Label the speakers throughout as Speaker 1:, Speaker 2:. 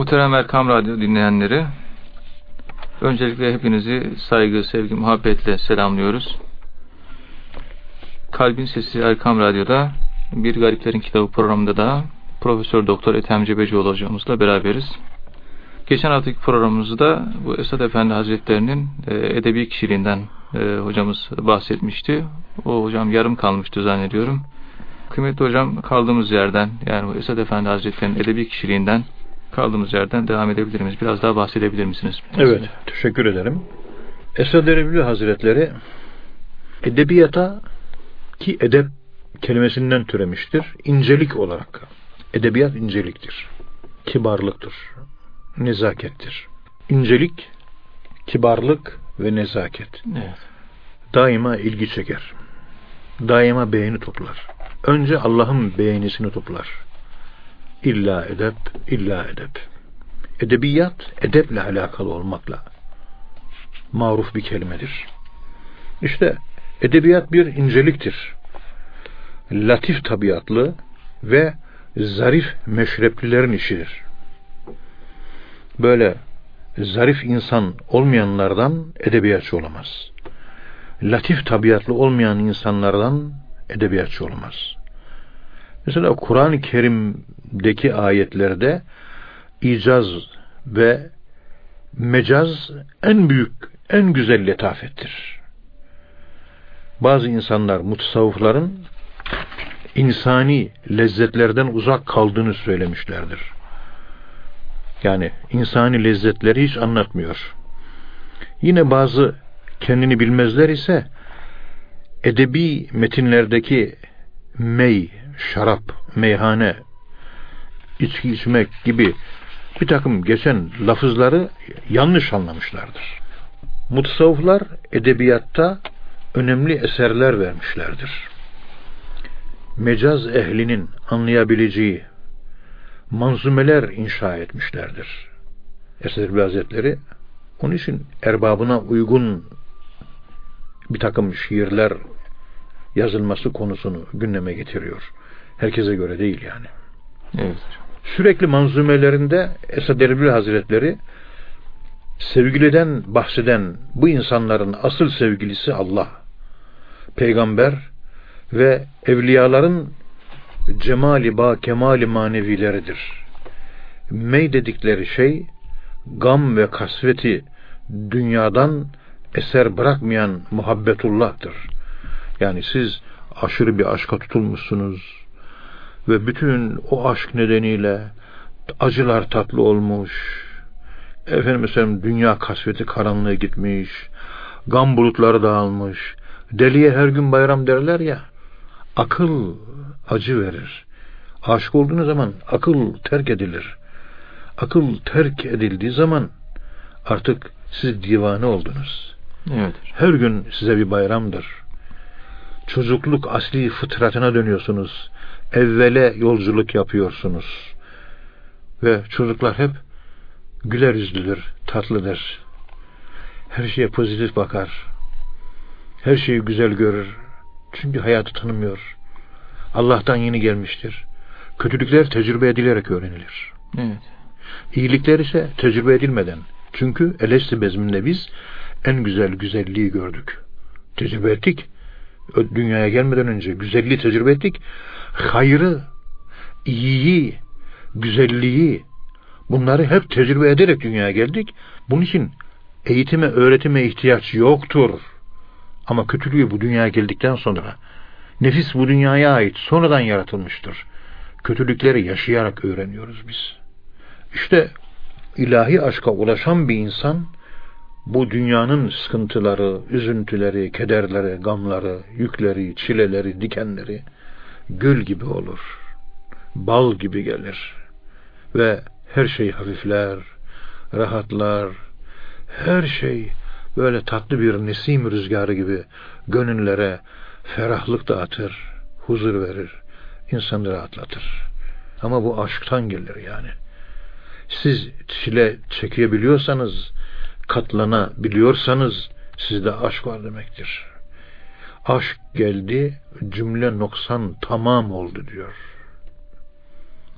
Speaker 1: Muhterem Erkam Radyo dinleyenleri, öncelikle hepinizi saygı, sevgi, muhabbetle selamlıyoruz. Kalbin Sesi Erkam Radyo'da Bir Gariplerin Kitabı programında da Profesör Doktor Ethem Cebecioğlu hocamızla beraberiz. Geçen haftaki programımızda bu Esad Efendi Hazretlerinin e, edebi kişiliğinden e, hocamız bahsetmişti. O hocam yarım kalmıştı zannediyorum. Kıymetli hocam kaldığımız yerden yani bu Esad Efendi Hazretleri'nin edebi kişiliğinden kaldığımız yerden devam edebilir miyiz? Biraz daha bahsedebilir misiniz?
Speaker 2: Evet, teşekkür ederim. Esad Erbil Hazretleri edebiyata ki edep kelimesinden türemiştir. İncelik olarak. Edebiyat inceliktir. Kibarlıktır. Nezakettir. İncelik, kibarlık ve nezaket.
Speaker 1: Evet.
Speaker 2: Daima ilgi çeker. Daima beğeni toplar. Önce Allah'ın beğenisini toplar. İlla edep, illa edep. Edebiyat, edeple alakalı olmakla maruf bir kelimedir. İşte edebiyat bir inceliktir. Latif tabiatlı ve zarif meşreplilerin işidir. Böyle zarif insan olmayanlardan edebiyatçı olamaz. Latif tabiatlı olmayan insanlardan edebiyatçı olmaz. Mesela Kur'an-ı Kerim'deki ayetlerde icaz ve mecaz en büyük, en güzel letafettir. Bazı insanlar, mutasavvıfların insani lezzetlerden uzak kaldığını söylemişlerdir. Yani insani lezzetleri hiç anlatmıyor. Yine bazı kendini bilmezler ise edebi metinlerdeki mey, şarap, meyhane, içki içmek gibi bir takım geçen lafızları yanlış anlamışlardır. Mutasavvıflar edebiyatta önemli eserler vermişlerdir. Mecaz ehlinin anlayabileceği manzumeler inşa etmişlerdir. Eser Hazretleri onun için erbabına uygun bir takım şiirler yazılması konusunu gündeme getiriyor. Herkese göre değil yani.
Speaker 1: Evet.
Speaker 2: Sürekli manzumelerinde Esad Erbil Hazretleri sevgiliden bahseden bu insanların asıl sevgilisi Allah, peygamber ve evliyaların cemali ba kemali manevileridir. Mey dedikleri şey gam ve kasveti dünyadan eser bırakmayan muhabbetullah'tır. Yani siz aşırı bir aşka tutulmuşsunuz ve bütün o aşk nedeniyle acılar tatlı olmuş. Efendim mesela dünya kasveti karanlığı gitmiş. Gam bulutları dağılmış. Deliye her gün bayram derler ya. Akıl acı verir. Aşık olduğunuz zaman akıl terk edilir. Akıl terk edildiği zaman artık siz divane oldunuz.
Speaker 1: Evet.
Speaker 2: Her gün size bir bayramdır. Çocukluk asli fıtratına dönüyorsunuz. Evvele yolculuk yapıyorsunuz. Ve çocuklar hep güler yüzlüdür, tatlıdır. Her şeye pozitif bakar. Her şeyi güzel görür. Çünkü hayatı tanımıyor. Allah'tan yeni gelmiştir. Kötülükler tecrübe edilerek öğrenilir.
Speaker 1: Evet.
Speaker 2: İyilikler ise tecrübe edilmeden. Çünkü Elesti bezminde biz en güzel güzelliği gördük. Tecrübe ettik. Dünyaya gelmeden önce güzelliği tecrübe ettik. Hayrı, iyiyi, güzelliği bunları hep tecrübe ederek dünyaya geldik. Bunun için eğitime, öğretime ihtiyaç yoktur. Ama kötülüğü bu dünyaya geldikten sonra nefis bu dünyaya ait sonradan yaratılmıştır. Kötülükleri yaşayarak öğreniyoruz biz. İşte ilahi aşka ulaşan bir insan bu dünyanın sıkıntıları, üzüntüleri, kederleri, gamları, yükleri, çileleri, dikenleri gül gibi olur. Bal gibi gelir. Ve her şey hafifler, rahatlar. Her şey böyle tatlı bir nesim rüzgarı gibi gönüllere ferahlık dağıtır, huzur verir, insanı rahatlatır. Ama bu aşktan gelir yani. Siz çile çekebiliyorsanız, katlanabiliyorsanız sizde aşk var demektir. Aşk geldi, cümle noksan tamam oldu diyor.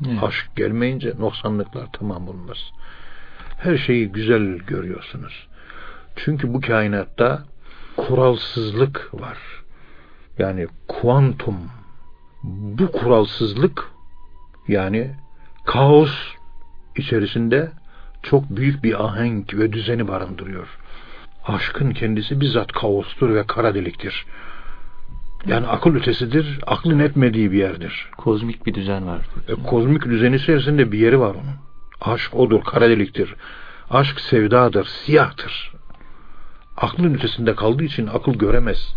Speaker 2: Evet. Aşk gelmeyince noksanlıklar tamam olmaz. Her şeyi güzel görüyorsunuz. Çünkü bu kainatta kuralsızlık var. Yani kuantum. Bu kuralsızlık yani kaos içerisinde çok büyük bir ahenk ve düzeni barındırıyor. Aşkın kendisi bizzat kaostur ve kara deliktir. Yani akıl ötesidir, aklın etmediği bir yerdir.
Speaker 1: Kozmik bir düzen var.
Speaker 2: E, kozmik düzen içerisinde bir yeri var onun. Aşk odur, kara deliktir. Aşk sevdadır, siyahtır. Aklın ötesinde kaldığı için akıl göremez.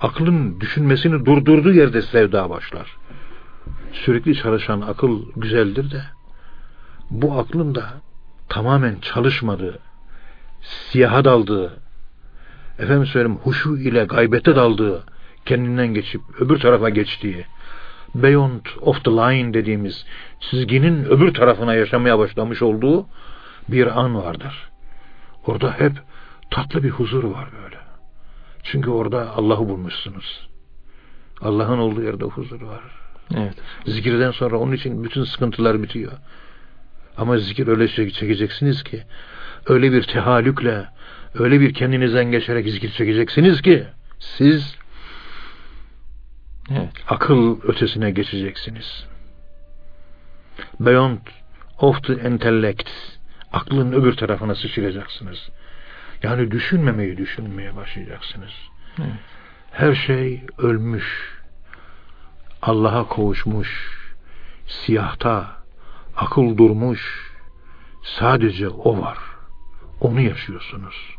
Speaker 2: Aklın düşünmesini durdurduğu yerde sevda başlar. Sürekli çalışan akıl güzeldir de bu aklın da tamamen çalışmadığı, siyaha daldığı, efendim söyleyeyim huşu ile gaybete daldığı, kendinden geçip öbür tarafa geçtiği, beyond of the line dediğimiz çizginin öbür tarafına yaşamaya başlamış olduğu bir an vardır. Orada hep tatlı bir huzur var böyle. Çünkü orada Allah'ı bulmuşsunuz. Allah'ın olduğu yerde huzur var.
Speaker 1: Evet.
Speaker 2: Zikirden sonra onun için bütün sıkıntılar bitiyor. Ama zikir öyle çekeceksiniz ki öyle bir tehalükle öyle bir kendinizden geçerek zikir çekeceksiniz ki siz evet. akıl ötesine geçeceksiniz. Beyond of the intellect aklın öbür tarafına sıçrayacaksınız. Yani düşünmemeyi düşünmeye başlayacaksınız. Evet. Her şey ölmüş. Allah'a kavuşmuş. Siyahta akıl durmuş. Sadece o var. Onu yaşıyorsunuz.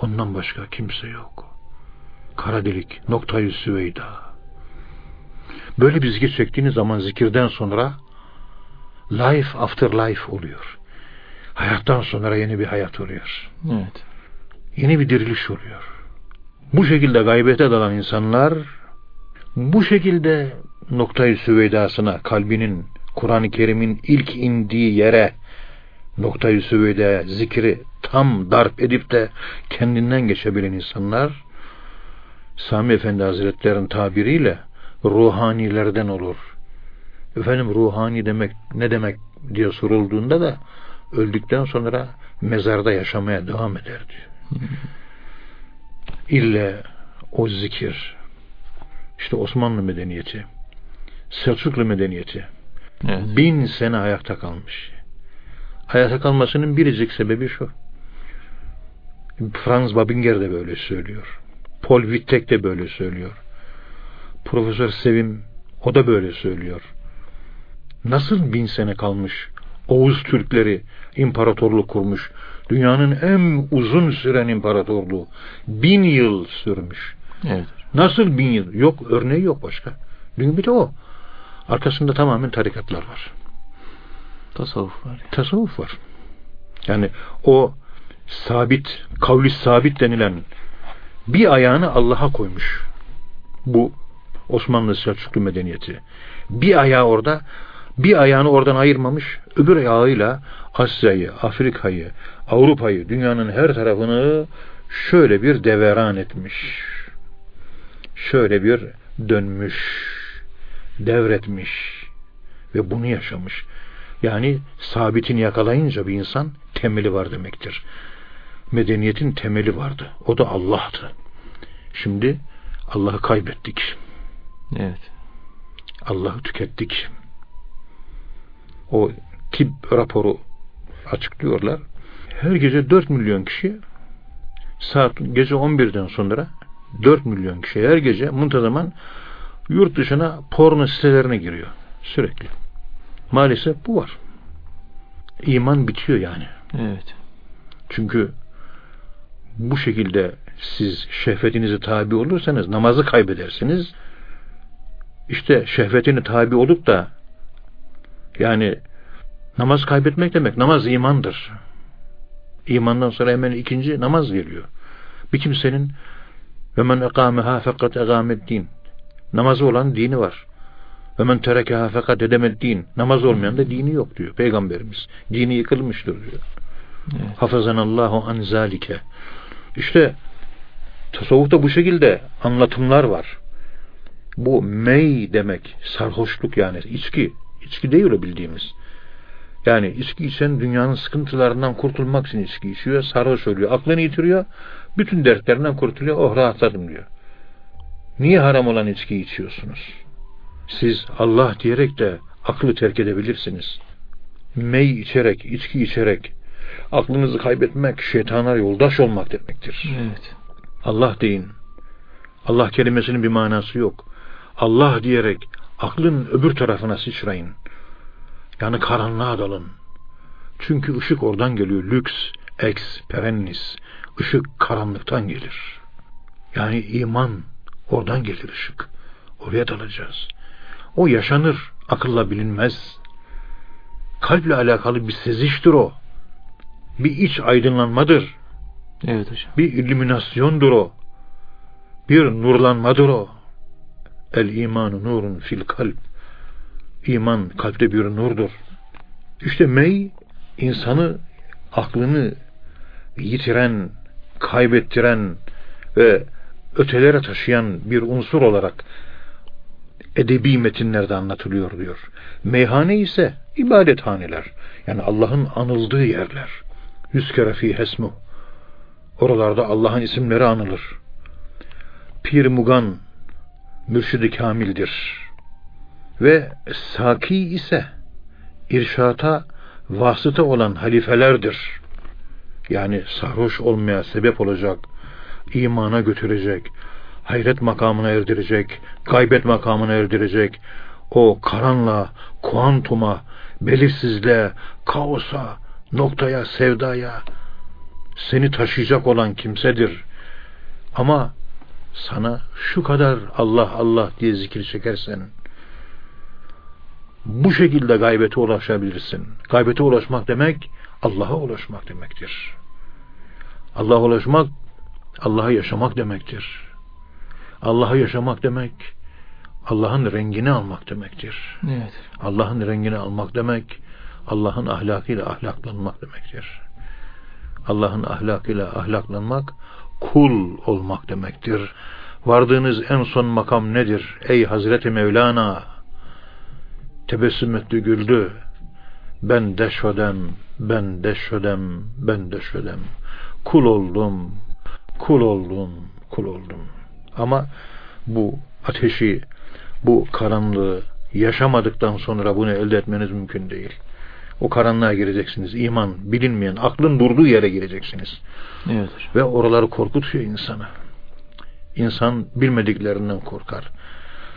Speaker 2: Ondan başka kimse yok. Kara delik, noktayı süveyda. Böyle bir zikir çektiğiniz zaman zikirden sonra life after life oluyor. Hayattan sonra yeni bir hayat oluyor.
Speaker 1: Evet.
Speaker 2: Yeni bir diriliş oluyor. Bu şekilde gaybete dalan insanlar bu şekilde noktayı süveydasına kalbinin Kur'an-ı Kerim'in ilk indiği yere noktayı süveyde zikri tam darp edip de kendinden geçebilen insanlar Sami Efendi Hazretleri'nin tabiriyle ruhanilerden olur. Efendim ruhani demek ne demek diye sorulduğunda da öldükten sonra mezarda yaşamaya devam eder diyor. İlle o zikir işte Osmanlı medeniyeti Selçuklu medeniyeti evet. bin sene ayakta kalmış. Ayakta kalmasının biricik sebebi şu. Franz Babinger de böyle söylüyor. Paul Wittek de böyle söylüyor. Profesör Sevim o da böyle söylüyor. Nasıl bin sene kalmış Oğuz Türkleri imparatorluk kurmuş. Dünyanın en uzun süren imparatorluğu. Bin yıl sürmüş.
Speaker 1: Evet.
Speaker 2: Nasıl bin yıl? Yok örneği yok başka. Dün bir de o. Arkasında tamamen tarikatlar var.
Speaker 1: Tasavvuf var. Yani.
Speaker 2: Tasavvuf var. Yani o sabit, kavli sabit denilen bir ayağını Allah'a koymuş. Bu Osmanlı Selçuklu medeniyeti. Bir ayağı orada, bir ayağını oradan ayırmamış, öbür ayağıyla Asya'yı, Afrika'yı, Avrupa'yı, dünyanın her tarafını şöyle bir deveran etmiş. Şöyle bir dönmüş devretmiş ve bunu yaşamış. Yani sabitini yakalayınca bir insan temeli var demektir. Medeniyetin temeli vardı. O da Allah'tı. Şimdi Allah'ı kaybettik.
Speaker 1: Evet.
Speaker 2: Allah'ı tükettik. O tip raporu açıklıyorlar. Her gece 4 milyon kişi saat gece 11'den sonra 4 milyon kişi her gece muntazaman yurt dışına porno sitelerine giriyor. Sürekli. Maalesef bu var. İman bitiyor yani.
Speaker 1: Evet.
Speaker 2: Çünkü bu şekilde siz şehvetinizi tabi olursanız namazı kaybedersiniz. İşte şehvetini tabi olup da yani namaz kaybetmek demek namaz imandır. İmandan sonra hemen ikinci namaz geliyor. Bir kimsenin ve men ekameha fakat egamet din Namazı olan dini var. Ve men terekeha fakat din. Namaz olmayan da dini yok diyor Peygamberimiz. Dini yıkılmıştır diyor. Evet. Hafazanallahu an zalike. İşte tasavvufta bu şekilde anlatımlar var. Bu mey demek sarhoşluk yani içki İçki değil o bildiğimiz. Yani içki içen dünyanın sıkıntılarından kurtulmak için içki içiyor. Sarhoş oluyor. Aklını yitiriyor. Bütün dertlerinden kurtuluyor. Oh rahatladım diyor. Niye haram olan içki içiyorsunuz? Siz Allah diyerek de aklı terk edebilirsiniz. Mey içerek, içki içerek aklınızı kaybetmek, şeytana yoldaş olmak demektir.
Speaker 1: Evet.
Speaker 2: Allah deyin. Allah kelimesinin bir manası yok. Allah diyerek aklın öbür tarafına sıçrayın. Yani karanlığa dalın. Çünkü ışık oradan geliyor. Lüks, ex, perennis. Işık karanlıktan gelir. Yani iman oradan gelir ışık. Oraya dalacağız. O yaşanır, akılla bilinmez. Kalple alakalı bir seziştir o. Bir iç aydınlanmadır.
Speaker 1: Evet hocam.
Speaker 2: Bir illüminasyondur o. Bir nurlanmadır o. El imanu nurun fil kalp. İman kalpte bir nurdur. İşte mey insanı aklını yitiren, kaybettiren ve ötelere taşıyan bir unsur olarak edebi metinlerde anlatılıyor diyor. Meyhane ise ibadethaneler. Yani Allah'ın anıldığı yerler. Yüz kere fi hesmu. Oralarda Allah'ın isimleri anılır. Pir Mugan mürşidi kamildir. Ve saki ise irşata vasıta olan halifelerdir. Yani sarhoş olmaya sebep olacak, imana götürecek, hayret makamına erdirecek, gaybet makamına erdirecek, o karanla, kuantuma, belirsizliğe, kaosa, noktaya, sevdaya seni taşıyacak olan kimsedir. Ama sana şu kadar Allah Allah diye zikir çekersen bu şekilde gaybete ulaşabilirsin. Gaybete ulaşmak demek Allah'a ulaşmak demektir. Allah'a ulaşmak Allah'a yaşamak demektir. Allah'a yaşamak demek Allah'ın rengini almak demektir.
Speaker 1: Evet.
Speaker 2: Allah'ın rengini almak demek Allah'ın ahlakıyla ahlaklanmak demektir. Allah'ın ahlakıyla ahlaklanmak kul olmak demektir. Vardığınız en son makam nedir? Ey Hazreti Mevlana! Tebessüm etti güldü. Ben deşödem, ben deşödem, ben deşödem. Kul oldum, kul oldum, kul oldum. Ama bu ateşi, bu karanlığı yaşamadıktan sonra bunu elde etmeniz mümkün değil. O karanlığa gireceksiniz. İman, bilinmeyen, aklın durduğu yere gireceksiniz.
Speaker 1: Evet.
Speaker 2: Ve oraları korkutuyor insanı. İnsan bilmediklerinden korkar.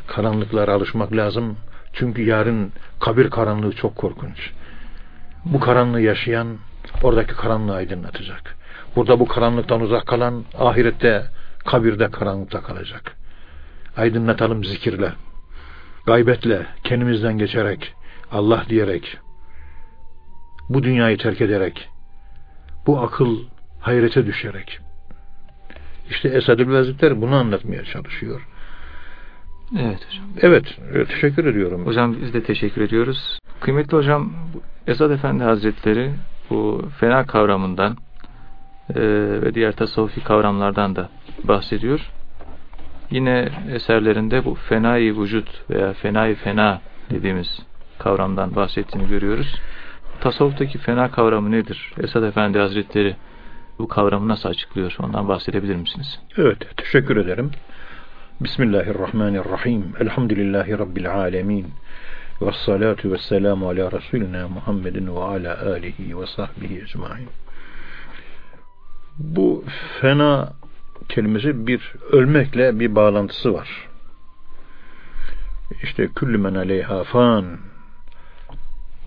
Speaker 2: Karanlıklara alışmak lazım. Çünkü yarın kabir karanlığı çok korkunç. Bu karanlığı yaşayan oradaki karanlığı aydınlatacak. Burada bu karanlıktan uzak kalan ahirette kabirde karanlıkta kalacak. Aydınlatalım zikirle, gaybetle, kendimizden geçerek, Allah diyerek, bu dünyayı terk ederek, bu akıl hayrete düşerek. İşte Esadül Vezitler bunu anlatmaya çalışıyor.
Speaker 1: Evet hocam.
Speaker 2: Evet, teşekkür ediyorum.
Speaker 1: Hocam biz de teşekkür ediyoruz. Kıymetli hocam, Esad Efendi Hazretleri bu fena kavramından e, ve diğer tasavvufi kavramlardan da bahsediyor. Yine eserlerinde bu fenai vücut veya fenai fena dediğimiz kavramdan bahsettiğini görüyoruz. Tasavvuftaki fena kavramı nedir? Esad Efendi Hazretleri bu kavramı nasıl açıklıyor? Ondan bahsedebilir misiniz?
Speaker 2: Evet, teşekkür ederim. Bismillahirrahmanirrahim. Elhamdülillahi Rabbil alemin. Ve salatu ve selamu ala Resulina Muhammedin ve ala alihi ve sahbihi ecmain. Bu fena kelimesi bir ölmekle bir bağlantısı var. İşte küllü men aleyha fan.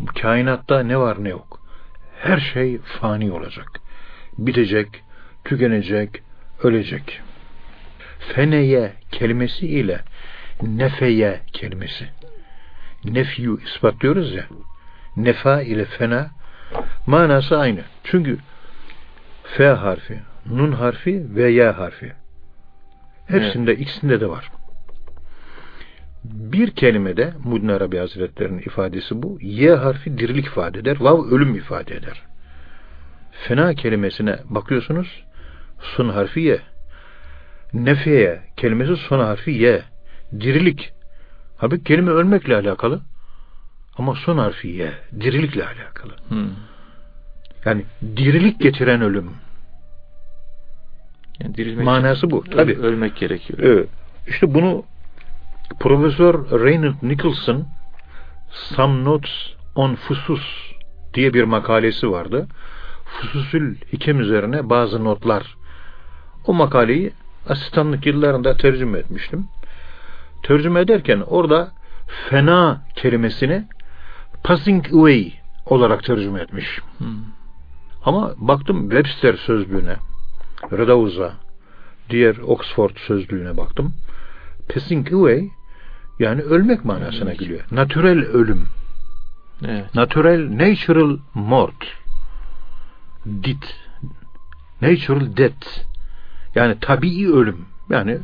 Speaker 2: Kainatta ne var ne yok. Her şey fani olacak. Bitecek, tükenecek, ölecek. Feneye kelimesi ile nefeye kelimesi. Nefyu ispatlıyoruz ya. Nefa ile fena manası aynı. Çünkü F harfi, Nun harfi ve Y harfi. Hepsinde, evet. ikisinde de var. Bir kelimede Mudin Arabi Hazretleri'nin ifadesi bu. Y harfi dirilik ifade eder. Vav ölüm ifade eder. Fena kelimesine bakıyorsunuz. Sun harfi Y. Nefiye kelimesi son harfi Y. Dirilik. Halbuki kelime ölmekle alakalı. Ama son harfi ye. Dirilikle alakalı.
Speaker 1: Hmm.
Speaker 2: Yani dirilik getiren ölüm.
Speaker 1: Yani dirilmek
Speaker 2: Manası bu. Tabii.
Speaker 1: öl- ölmek gerekiyor.
Speaker 2: Evet. İşte bunu Profesör Reynold Nicholson Some Notes on Fusus diye bir makalesi vardı. Fususül hikem üzerine bazı notlar. O makaleyi asistanlık yıllarında tercüme etmiştim. Tercüme ederken orada fena kelimesini passing away olarak tercüme etmiş.
Speaker 1: Hmm.
Speaker 2: Ama baktım Webster sözlüğüne, Redauza, diğer Oxford sözlüğüne baktım. Passing away yani ölmek manasına
Speaker 1: Ölmek.
Speaker 2: geliyor. Natürel ölüm.
Speaker 1: Evet.
Speaker 2: Natural, natural mort. Dit. Natural death. Yani tabii ölüm. Yani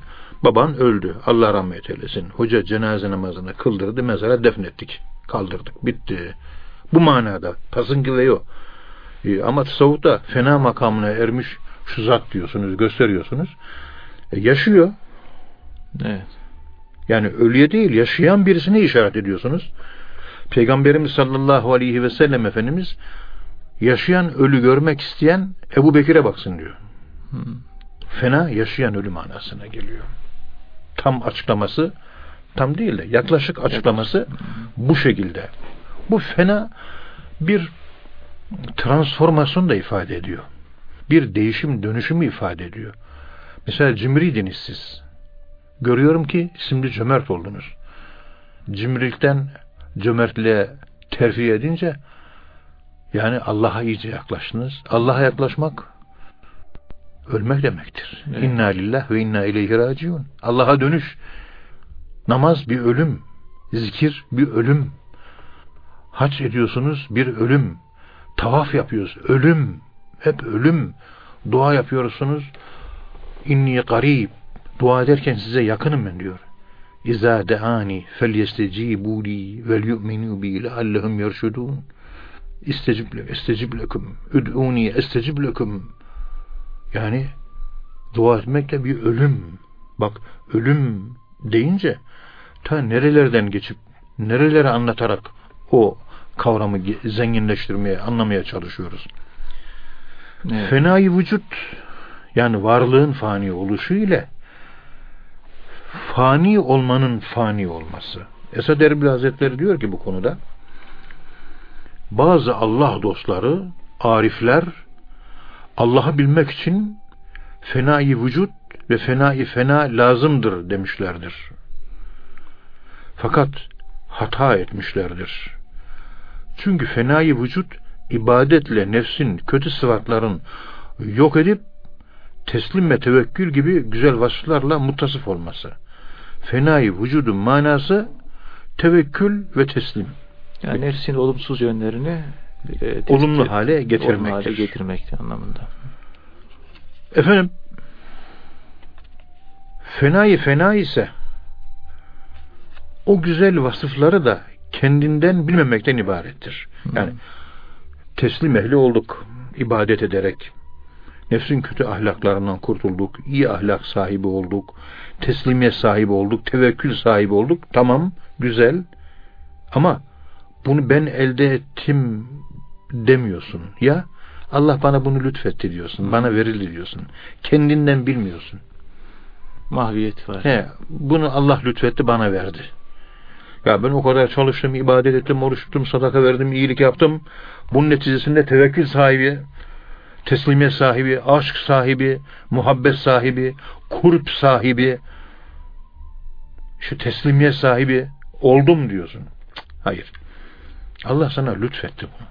Speaker 2: baban öldü. Allah rahmet eylesin. Hoca cenaze namazını kıldırdı. Mezara defnettik. Kaldırdık. Bitti. Bu manada. Passing away o. Ee, ama tasavvufta fena makamına ermiş şu zat diyorsunuz, gösteriyorsunuz. E, yaşıyor.
Speaker 1: Evet.
Speaker 2: Yani ölüye değil, yaşayan birisine işaret ediyorsunuz. Peygamberimiz sallallahu aleyhi ve sellem Efendimiz yaşayan ölü görmek isteyen Ebu Bekir'e baksın diyor.
Speaker 1: Hmm.
Speaker 2: Fena yaşayan ölü manasına geliyor. Tam açıklaması tam değil de yaklaşık açıklaması bu şekilde. Bu fena bir transformasyon da ifade ediyor. Bir değişim, dönüşümü ifade ediyor. Mesela cimriydiniz siz. Görüyorum ki şimdi cömert oldunuz. Cimrilikten cömertliğe terfi edince yani Allah'a iyice yaklaştınız. Allah'a yaklaşmak ölmek demektir.
Speaker 1: Evet.
Speaker 2: İnna lillah ve inna ileyhi raciun. Allah'a dönüş. Namaz bir ölüm. Zikir bir ölüm. Hac ediyorsunuz bir ölüm. Tavaf yapıyoruz. Ölüm. Hep ölüm. Dua yapıyorsunuz. İnni garib. Dua ederken size yakınım ben diyor. İza deani felyestecibu li vel yu'minu bi leallehum yerşudun. İstecib, le, estecib lekum. Üd'uni estecib lekum. Yani dua etmek de bir ölüm. Bak ölüm deyince ta nerelerden geçip nerelere anlatarak o kavramı zenginleştirmeye, anlamaya çalışıyoruz.
Speaker 1: Evet.
Speaker 2: Fenai vücut yani varlığın fani oluşu ile fani olmanın fani olması. Esad Erbil Hazretleri diyor ki bu konuda bazı Allah dostları, arifler Allah'ı bilmek için fenai vücut ve fenai fena lazımdır demişlerdir. Fakat hata etmişlerdir. Çünkü fenai vücut ibadetle nefsin kötü sıfatların yok edip teslim ve tevekkül gibi güzel vasıflarla muttasıf olması. Fenai vücudun manası tevekkül ve teslim.
Speaker 1: Yani nefsin olumsuz yönlerini e,
Speaker 2: Olumlu hale getirmektir.
Speaker 1: olumlu hale getirmektir anlamında.
Speaker 2: Efendim fenayı fena ise o güzel vasıfları da kendinden bilmemekten ibarettir. Yani teslim ehli olduk ibadet ederek. Nefsin kötü ahlaklarından kurtulduk. iyi ahlak sahibi olduk. Teslimiyet sahibi olduk. Tevekkül sahibi olduk. Tamam, güzel. Ama bunu ben elde ettim demiyorsun. Ya Allah bana bunu lütfetti diyorsun. Bana verildi diyorsun. Kendinden bilmiyorsun.
Speaker 1: Mahviyet var.
Speaker 2: He, bunu Allah lütfetti bana verdi. Ya ben o kadar çalıştım, ibadet ettim, oruç tuttum, sadaka verdim, iyilik yaptım. Bunun neticesinde tevekkül sahibi, teslimiyet sahibi, aşk sahibi, muhabbet sahibi, kurp sahibi, şu teslimiyet sahibi oldum diyorsun. Hayır. Allah sana lütfetti bunu.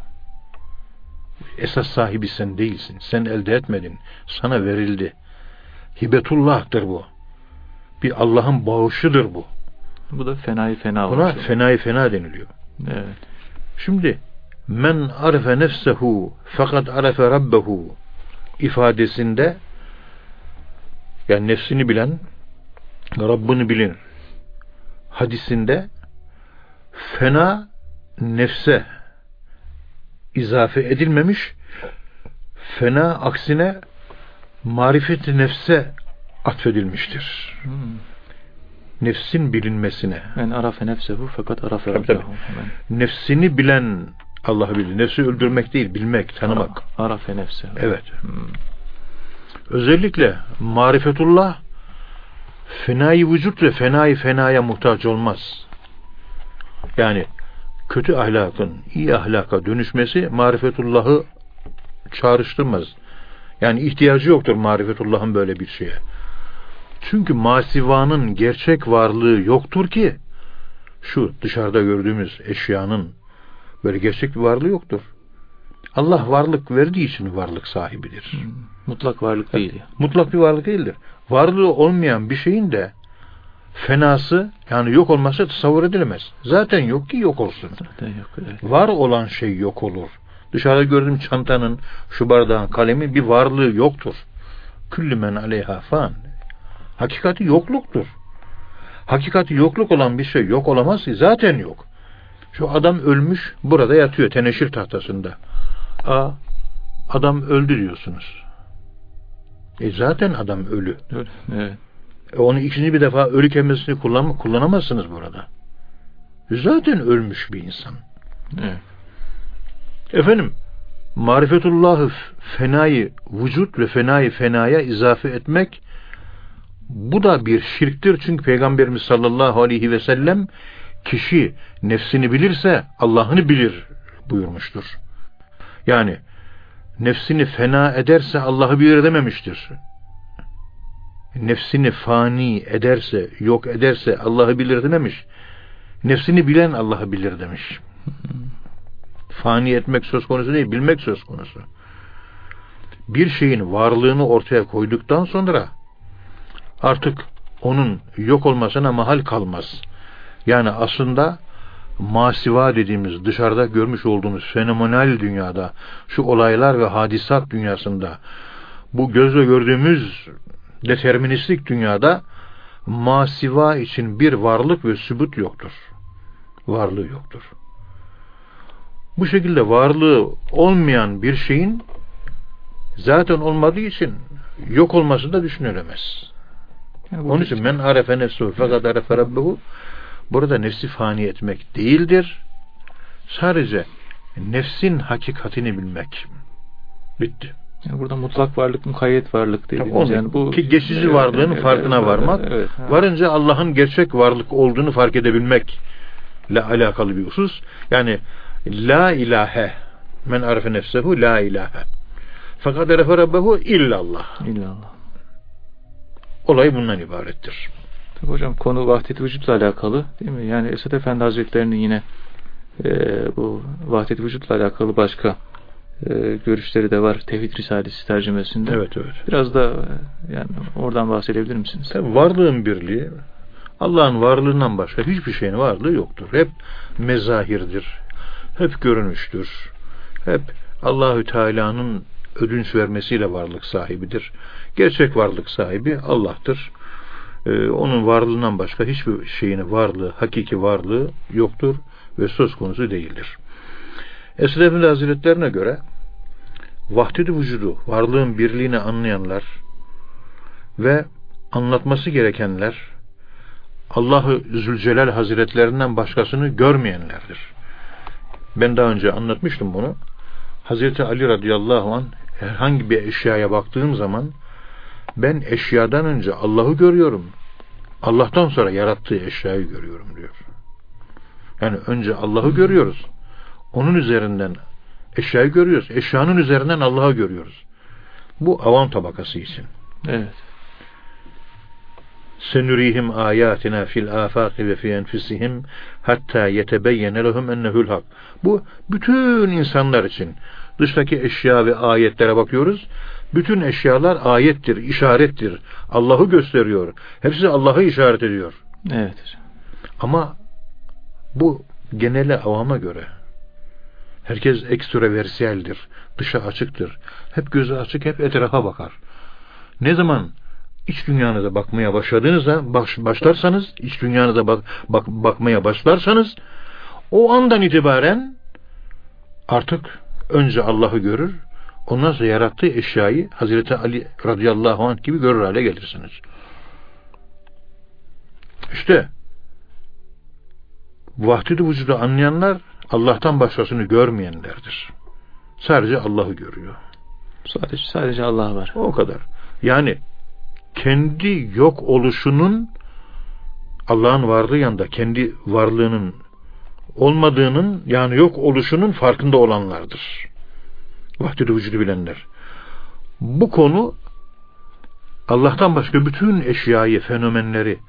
Speaker 2: Esas sahibi sen değilsin. Sen elde etmedin. Sana verildi. Hibetullah'tır bu. Bir Allah'ın bağışıdır bu.
Speaker 1: Bu da fenayı fena
Speaker 2: Buna
Speaker 1: olmuş.
Speaker 2: fenayı fena deniliyor.
Speaker 1: Evet.
Speaker 2: Şimdi men arefe nefsehu fakat arefe rabbehu ifadesinde yani nefsini bilen Rabbini bilir hadisinde fena nefse izafe edilmemiş fena aksine marifet nefse atfedilmiştir.
Speaker 1: Hmm.
Speaker 2: nefsin bilinmesine.
Speaker 1: Men arafe nefsehu fakat arafe rabbehu.
Speaker 2: Nefsini bilen Allah'ı bilir. Nefsi öldürmek değil, bilmek, tanımak.
Speaker 1: Arafe nefsehu.
Speaker 2: Evet.
Speaker 1: Hmm.
Speaker 2: Özellikle marifetullah fenayı vücut ve fenayı fenaya muhtaç olmaz. Yani kötü ahlakın iyi ahlaka dönüşmesi marifetullahı çağrıştırmaz. Yani ihtiyacı yoktur marifetullahın böyle bir şeye. Çünkü masivanın gerçek varlığı yoktur ki şu dışarıda gördüğümüz eşyanın böyle gerçek bir varlığı yoktur. Allah varlık verdiği için varlık sahibidir.
Speaker 1: Hmm. Mutlak varlık değil. ya.
Speaker 2: Mutlak bir varlık değildir. Varlığı olmayan bir şeyin de fenası yani yok olması tasavvur edilemez. Zaten yok ki yok olsun.
Speaker 1: Zaten yok. Evet.
Speaker 2: Var olan şey yok olur. Dışarıda gördüğüm çantanın, şu bardağın kalemi bir varlığı yoktur. Küllü men aleyha fan. Hakikati yokluktur. Hakikati yokluk olan bir şey yok olamaz ki zaten yok. Şu adam ölmüş burada yatıyor teneşir tahtasında. Aa, adam öldü diyorsunuz. E zaten adam ölü.
Speaker 1: Evet.
Speaker 2: E onu ikinci bir defa ölü kelimesini kullan, kullanamazsınız burada. Zaten ölmüş bir insan.
Speaker 1: Evet.
Speaker 2: Efendim, marifetullahı fenayı vücut ve fenayı fenaya izafe etmek bu da bir şirktir. Çünkü Peygamberimiz sallallahu aleyhi ve sellem kişi nefsini bilirse Allah'ını bilir buyurmuştur. Yani nefsini fena ederse Allah'ı bilir dememiştir. Nefsini fani ederse, yok ederse Allah'ı bilir dememiş. Nefsini bilen Allah'ı bilir demiş. Fani etmek söz konusu değil, bilmek söz konusu. Bir şeyin varlığını ortaya koyduktan sonra artık onun yok olmasına mahal kalmaz. Yani aslında masiva dediğimiz dışarıda görmüş olduğumuz fenomenal dünyada şu olaylar ve hadisat dünyasında bu gözle gördüğümüz deterministik dünyada masiva için bir varlık ve sübut yoktur. Varlığı yoktur. Bu şekilde varlığı olmayan bir şeyin zaten olmadığı için yok olması da düşünülemez.
Speaker 1: Yani
Speaker 2: Onun için men arefe nefsuhu fakat arefe rabbehu burada nefsi fani etmek değildir. Sadece nefsin hakikatini bilmek. Bitti.
Speaker 1: Yani burada mutlak varlık, mukayyet varlık dediğimiz yani bu
Speaker 2: ki geçici
Speaker 1: Evet,
Speaker 2: varlığın
Speaker 1: evet,
Speaker 2: farkına
Speaker 1: evet,
Speaker 2: varmak,
Speaker 1: evet, ha.
Speaker 2: varınca Allah'ın gerçek varlık olduğunu fark edebilmekle alakalı bir husus. Yani la ilahe men arefe nefsehu la ilahe. Fakat arefe rabbehu illallah.
Speaker 1: illallah.
Speaker 2: Olay bundan ibarettir.
Speaker 1: Tabii hocam konu vahdet vücutla alakalı değil mi? Yani Esad Efendi Hazretleri'nin yine e, bu vahdet vücutla alakalı başka e, görüşleri de var. Tevhid Risalesi tercümesinde.
Speaker 2: Evet evet.
Speaker 1: Biraz da e, yani oradan bahsedebilir misiniz?
Speaker 2: Tabi varlığın birliği Allah'ın varlığından başka hiçbir şeyin varlığı yoktur. Hep mezahirdir. Hep görünüştür. Hep Allahü Teala'nın ödünç vermesiyle varlık sahibidir. Gerçek varlık sahibi Allah'tır. Ee, onun varlığından başka hiçbir şeyin varlığı, hakiki varlığı yoktur ve söz konusu değildir. Esad Efendi Hazretlerine göre vahdet vücudu, varlığın birliğini anlayanlar ve anlatması gerekenler Allah'ı Zülcelal Hazretlerinden başkasını görmeyenlerdir. Ben daha önce anlatmıştım bunu. Hazreti Ali radıyallahu an herhangi bir eşyaya baktığım zaman ben eşyadan önce Allah'ı görüyorum. Allah'tan sonra yarattığı eşyayı görüyorum diyor. Yani önce Allah'ı görüyoruz. Onun üzerinden eşyayı görüyoruz. Eşyanın üzerinden Allah'ı görüyoruz. Bu avam tabakası için.
Speaker 1: Evet.
Speaker 2: senurihim ayatina fil afaki ve fi enfusihim hatta yetebeyyene lehum ennehu'l hak. Bu bütün insanlar için. Dıştaki eşya ve ayetlere bakıyoruz. Bütün eşyalar ayettir, işarettir. Allah'ı gösteriyor. Hepsi Allah'ı işaret ediyor.
Speaker 1: Evet.
Speaker 2: Ama bu genele avama göre. Herkes ekstraversiyeldir. Dışa açıktır. Hep gözü açık, hep etrafa bakar. Ne zaman iç dünyanıza bakmaya başladığınızda baş, başlarsanız, iç dünyanıza bak, bak, bakmaya başlarsanız o andan itibaren artık önce Allah'ı görür, ondan sonra yarattığı eşyayı Hazreti Ali radıyallahu anh gibi görür hale gelirsiniz. İşte vahdet vücudu anlayanlar Allah'tan başkasını görmeyenlerdir. Sadece Allah'ı görüyor.
Speaker 1: Sadece sadece Allah var.
Speaker 2: O kadar. Yani kendi yok oluşunun Allah'ın varlığı yanında kendi varlığının olmadığının yani yok oluşunun farkında olanlardır. Vahdet vücudu bilenler. Bu konu Allah'tan başka bütün eşyayı, fenomenleri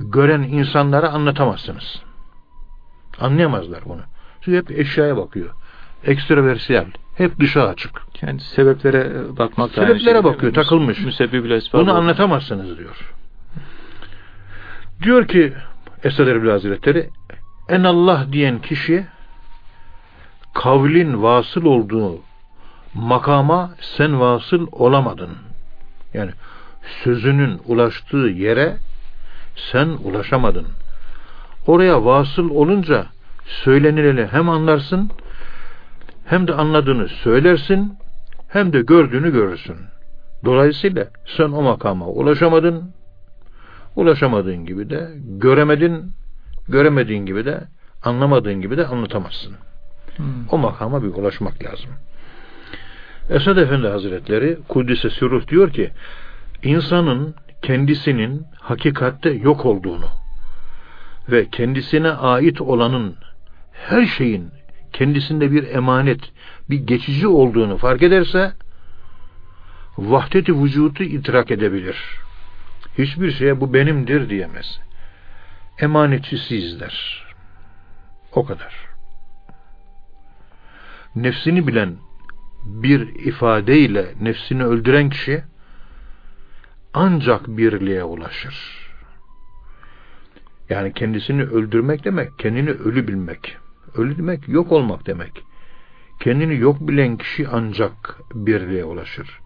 Speaker 2: gören insanlara anlatamazsınız. Anlayamazlar bunu. Çünkü hep eşyaya bakıyor. Ekstraversiyel. Hep dışa açık.
Speaker 1: Yani sebeplere bakmak
Speaker 2: Sebeplere bakıyor, takılmış. Bunu anlatamazsınız diyor. Diyor ki Esad Erbil Hazretleri en Allah diyen kişi kavlin vasıl olduğu makama sen vasıl olamadın. Yani sözünün ulaştığı yere sen ulaşamadın. Oraya vasıl olunca söylenileni hem anlarsın hem de anladığını söylersin hem de gördüğünü görürsün. Dolayısıyla sen o makama ulaşamadın. Ulaşamadığın gibi de göremedin, göremediğin gibi de anlamadığın gibi de anlatamazsın. Hmm. O makama bir ulaşmak lazım. Esad Efendi Hazretleri Kuddise Sürruh diyor ki insanın kendisinin hakikatte yok olduğunu ve kendisine ait olanın her şeyin kendisinde bir emanet, bir geçici olduğunu fark ederse vahdeti vücudu idrak edebilir. Hiçbir şeye bu benimdir diyemez. Emanetçisi izler. O kadar. Nefsini bilen bir ifadeyle nefsini öldüren kişi ancak birliğe ulaşır. Yani kendisini öldürmek demek, kendini ölü bilmek. Ölü demek yok olmak demek. Kendini yok bilen kişi ancak birliğe ulaşır.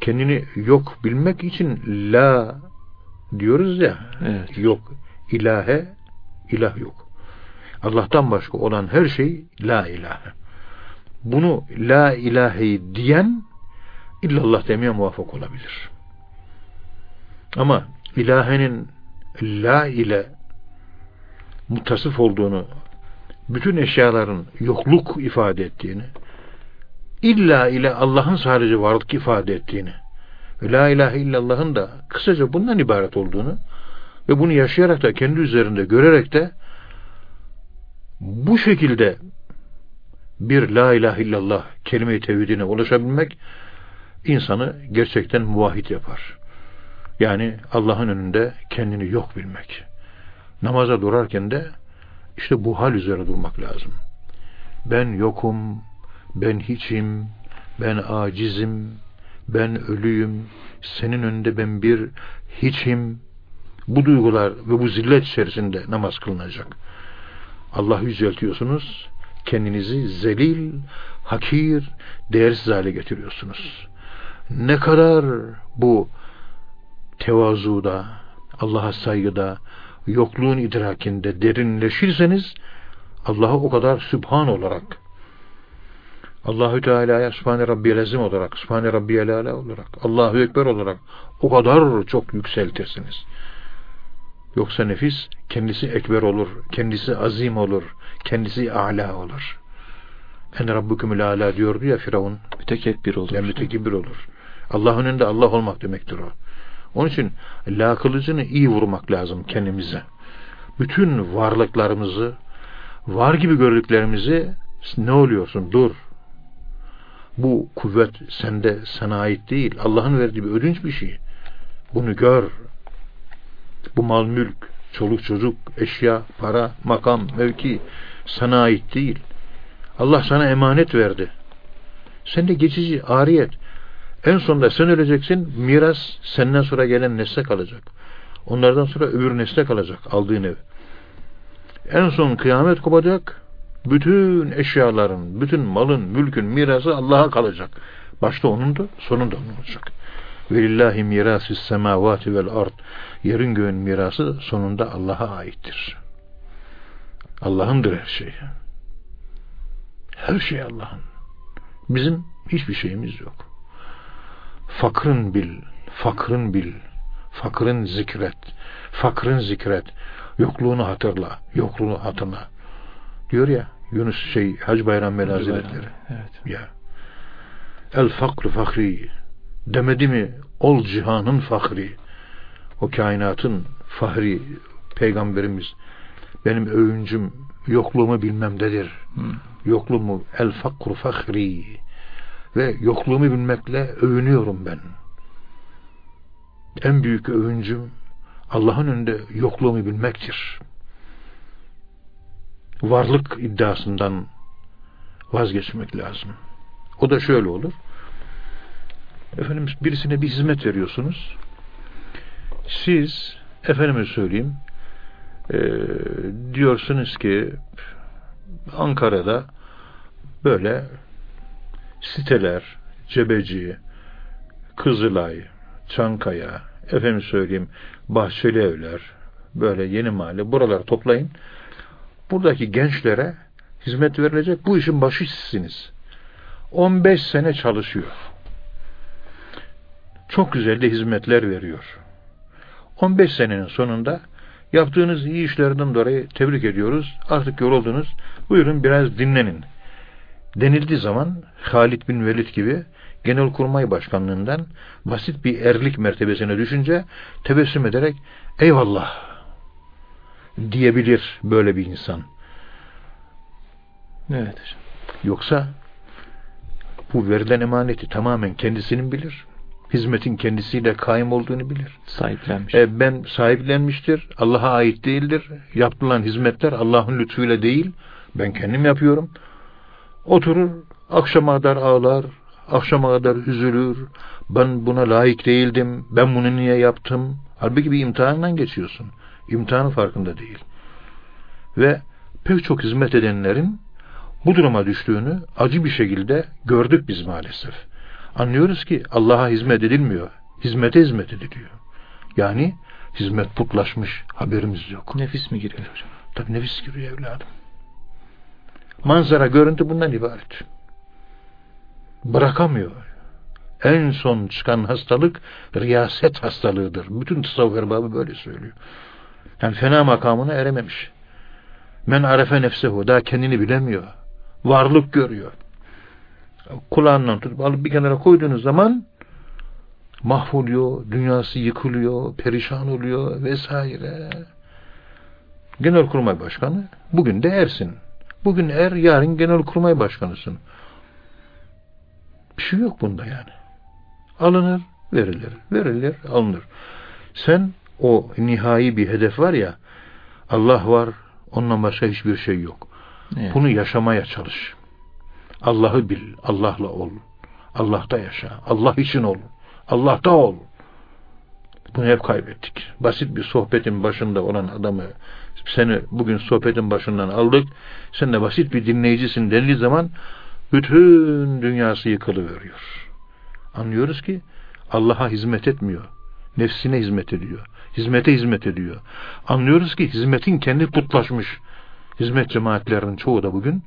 Speaker 2: Kendini yok bilmek için la diyoruz ya. Evet. Yok. İlahe, ilah yok. Allah'tan başka olan her şey la ilahe. Bunu la ilahe diyen illallah demeye muvaffak olabilir. Ama ilahenin la ile mutasıf olduğunu bütün eşyaların yokluk ifade ettiğini, illa ile Allah'ın sadece varlık ifade ettiğini, La ilahe illallah'ın da kısaca bundan ibaret olduğunu ve bunu yaşayarak da kendi üzerinde görerek de bu şekilde bir La ilahe illallah kelime-i tevhidine ulaşabilmek insanı gerçekten muvahhid yapar. Yani Allah'ın önünde kendini yok bilmek. Namaza durarken de işte bu hal üzere durmak lazım. Ben yokum, ben hiçim, ben acizim, ben ölüyüm, senin önünde ben bir hiçim. Bu duygular ve bu zillet içerisinde namaz kılınacak. Allah'ı yüceltiyorsunuz, kendinizi zelil, hakir, değersiz hale getiriyorsunuz. Ne kadar bu tevazuda, Allah'a saygıda, yokluğun idrakinde derinleşirseniz Allah'ı o kadar sübhan olarak Allahü Teala'ya Sübhane Rabbiyel Azim olarak, Sübhane Rabbiyel Ala olarak, Allahu Ekber olarak o kadar çok yükseltirsiniz. Yoksa nefis kendisi ekber olur, kendisi azim olur, kendisi a'la olur. En Rabbukumul ala diyordu ya Firavun.
Speaker 1: Mütekebbir olur.
Speaker 2: Yani mütekebbir olur. Allah'ın önünde Allah olmak demektir o. Onun için la kılıcını iyi vurmak lazım kendimize. Bütün varlıklarımızı, var gibi gördüklerimizi ne oluyorsun? Dur. Bu kuvvet sende, sana ait değil. Allah'ın verdiği bir ödünç bir şey. Bunu gör. Bu mal mülk, çoluk çocuk, eşya, para, makam, mevki sana ait değil. Allah sana emanet verdi. Sen de geçici, ariyet. En sonunda sen öleceksin, miras senden sonra gelen nesle kalacak. Onlardan sonra öbür nesle kalacak aldığın ev. En son kıyamet kopacak, bütün eşyaların, bütün malın, mülkün mirası Allah'a kalacak. Başta onundu, sonunda onun olacak. Velillahi mirasü semavati vel ard. Yerin göğün mirası sonunda Allah'a aittir. Allah'ındır her şey. Her şey Allah'ın. Bizim hiçbir şeyimiz yok. Fakrın bil, fakrın bil, Fakrın zikret. Fakrın zikret. Yokluğunu hatırla. Yokluğunu hatırla. Diyor ya Yunus şey Hacı Bayram Hazretleri.
Speaker 1: Evet.
Speaker 2: Ya. El fakru fakri. Demedi mi? Ol cihanın fakri. O kainatın fahri peygamberimiz benim övüncüm yokluğumu bilmemdedir.
Speaker 1: Hı.
Speaker 2: Yokluğumu el fakru fakri ve yokluğumu bilmekle övünüyorum ben. En büyük övüncüm Allah'ın önünde yokluğumu bilmektir. Varlık iddiasından vazgeçmek lazım. O da şöyle olur. Efendim birisine bir hizmet veriyorsunuz. Siz efendime söyleyeyim e, diyorsunuz ki Ankara'da böyle siteler, Cebeci, Kızılay, Çankaya, efendim söyleyeyim Bahçeli Evler, böyle yeni mahalle, buraları toplayın. Buradaki gençlere hizmet verilecek. Bu işin başı sizsiniz. 15 sene çalışıyor. Çok güzel de hizmetler veriyor. 15 senenin sonunda yaptığınız iyi işlerden dolayı tebrik ediyoruz. Artık yoruldunuz. Buyurun biraz dinlenin. Denildiği zaman Halid bin Velid gibi Genelkurmay Başkanlığından basit bir erlik mertebesine düşünce tebessüm ederek eyvallah diyebilir böyle bir insan.
Speaker 1: Evet.
Speaker 2: Yoksa bu verilen emaneti tamamen kendisinin bilir. Hizmetin kendisiyle kaim olduğunu bilir.
Speaker 1: Sahiplenmiş.
Speaker 2: E, ben sahiplenmiştir. Allah'a ait değildir. Yapılan hizmetler Allah'ın lütfuyla değil. Ben kendim yapıyorum. Oturur, akşama kadar ağlar, akşama kadar üzülür. Ben buna layık değildim. Ben bunu niye yaptım? Halbuki bir imtihandan geçiyorsun. İmtihanın farkında değil. Ve pek çok hizmet edenlerin bu duruma düştüğünü acı bir şekilde gördük biz maalesef. Anlıyoruz ki Allah'a hizmet edilmiyor. Hizmete hizmet ediliyor. Yani hizmet putlaşmış. Haberimiz yok.
Speaker 1: Nefis mi giriyor hocam?
Speaker 2: Tabi nefis giriyor evladım. Manzara, görüntü bundan ibaret. Bırakamıyor. En son çıkan hastalık riyaset hastalığıdır. Bütün tasavvuf erbabı böyle söylüyor. Yani fena makamına erememiş. Men arefe nefsehu. Daha kendini bilemiyor. Varlık görüyor. Kulağından tutup alıp bir kenara koyduğunuz zaman mahvoluyor, dünyası yıkılıyor, perişan oluyor vesaire. Genelkurmay Başkanı bugün de ersin. Bugün er, yarın Genelkurmay Başkanısın. Bir şey yok bunda yani. Alınır, verilir, verilir, alınır. Sen o nihai bir hedef var ya, Allah var, ondan başka hiçbir şey yok.
Speaker 1: Evet.
Speaker 2: Bunu yaşamaya çalış. Allah'ı bil, Allah'la ol. Allah'ta yaşa, Allah için ol. Allah'ta ol. Bunu hep kaybettik. Basit bir sohbetin başında olan adamı seni bugün sohbetin başından aldık. Sen de basit bir dinleyicisin denildiği zaman bütün dünyası yıkılıveriyor. Anlıyoruz ki Allah'a hizmet etmiyor. Nefsine hizmet ediyor. Hizmete hizmet ediyor. Anlıyoruz ki hizmetin kendi putlaşmış. Hizmet cemaatlerinin çoğu da bugün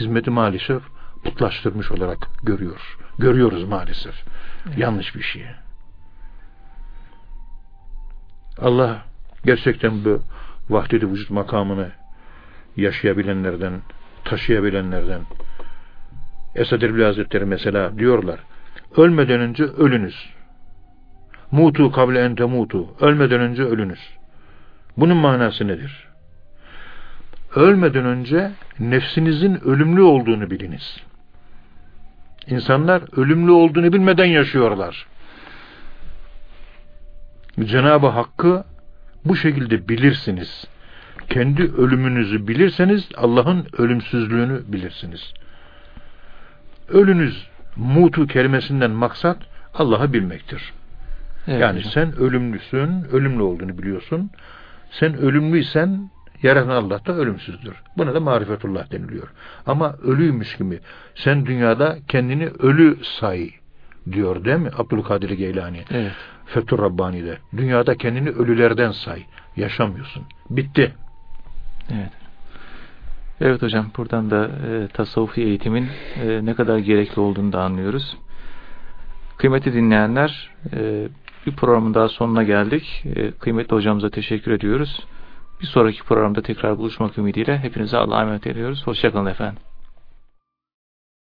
Speaker 2: hizmeti maalesef putlaştırmış olarak görüyor. Görüyoruz maalesef. Evet. Yanlış bir şey. Allah gerçekten bu vahdedi vücut makamını yaşayabilenlerden, taşıyabilenlerden Esad Erbil Hazretleri mesela diyorlar ölmeden önce ölünüz. Mutu kable ente mutu. Ölmeden önce ölünüz. Bunun manası nedir? Ölmeden önce nefsinizin ölümlü olduğunu biliniz. İnsanlar ölümlü olduğunu bilmeden yaşıyorlar. Cenab-ı Hakk'ı bu şekilde bilirsiniz. Kendi ölümünüzü bilirseniz Allah'ın ölümsüzlüğünü bilirsiniz. Ölünüz mutu kelimesinden maksat Allah'ı bilmektir. Evet, yani hocam. sen ölümlüsün, ölümlü olduğunu biliyorsun. Sen ölümlüysen yaratan Allah da ölümsüzdür. Buna da marifetullah deniliyor. Ama ölüymüş gibi sen dünyada kendini ölü say diyor değil mi? Abdülkadir Geylani.
Speaker 1: Evet.
Speaker 2: Fethur Rabbani'de. Dünyada kendini ölülerden say. Yaşamıyorsun. Bitti.
Speaker 1: Evet. Evet hocam buradan da e, tasavvufi eğitimin e, ne kadar gerekli olduğunu da anlıyoruz. Kıymetli dinleyenler e, bir programın daha sonuna geldik. E, kıymetli hocamıza teşekkür ediyoruz. Bir sonraki programda tekrar buluşmak ümidiyle hepinize Allah'a emanet ediyoruz. Hoşçakalın efendim.